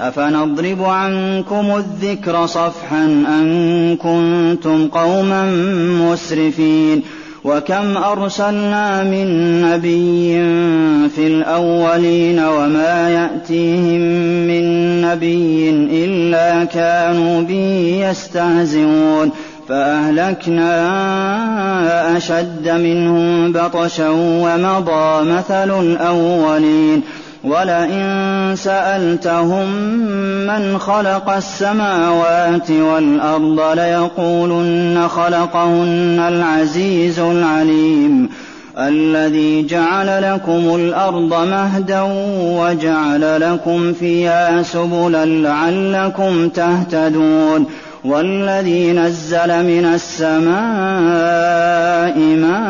أفنضرب عنكم الذكر صفحا أن كنتم قوما مسرفين وكم أرسلنا من نبي في الأولين وما يأتيهم من نبي إلا كانوا به يستهزئون فأهلكنا أشد منهم بطشا ومضى مثل الأولين ولئن سألتهم من خلق السماوات والأرض ليقولن خلقهن العزيز العليم الذي جعل لكم الأرض مهدا وجعل لكم فيها سبلا لعلكم تهتدون والذي نزل من السماء ماء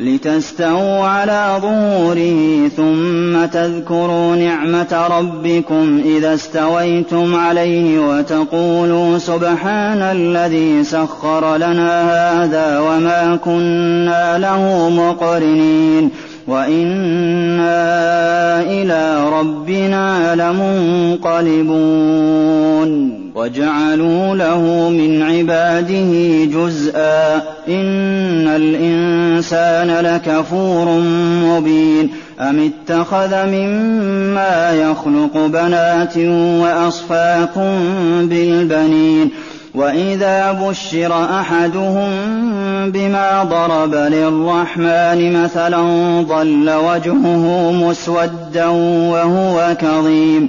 لتستووا على ظهوره ثم تذكروا نعمة ربكم إذا استويتم عليه وتقولوا سبحان الذي سخر لنا هذا وما كنا له مقرنين وإنا إلى ربنا لمنقلبون وجعلوا له من عباده جزءا إن الإنسان لكفور مبين أم اتخذ مما يخلق بنات وأصفاكم بالبنين وإذا بشر أحدهم بما ضرب للرحمن مثلا ظل وجهه مسودا وهو كظيم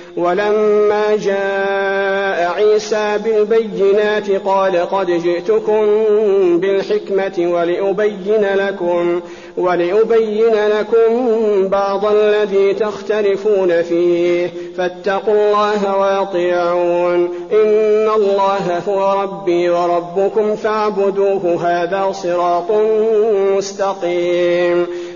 ولما جاء عيسى بالبينات قال قد جئتكم بالحكمة ولأبين لكم ولأبين لكم بعض الذي تختلفون فيه. فاتقوا الله واطيعون. إن الله هو ربي وربكم فاعبدوه. هذا صراط مستقيم.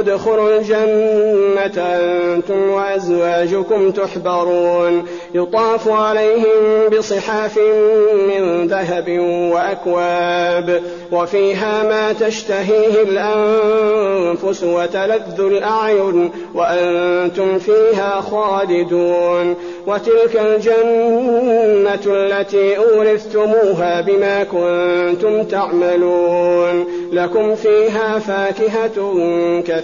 ادخلوا الجنة أنتم وأزواجكم تحبرون. يطاف عليهم بصحاف من ذهب وأكواب وفيها ما تشتهيه الأنفس وتلذ الأعين وأنتم فيها خالدون. وتلك الجنة التي أورثتموها بما كنتم تعملون. لكم فيها فاكهة كثيرة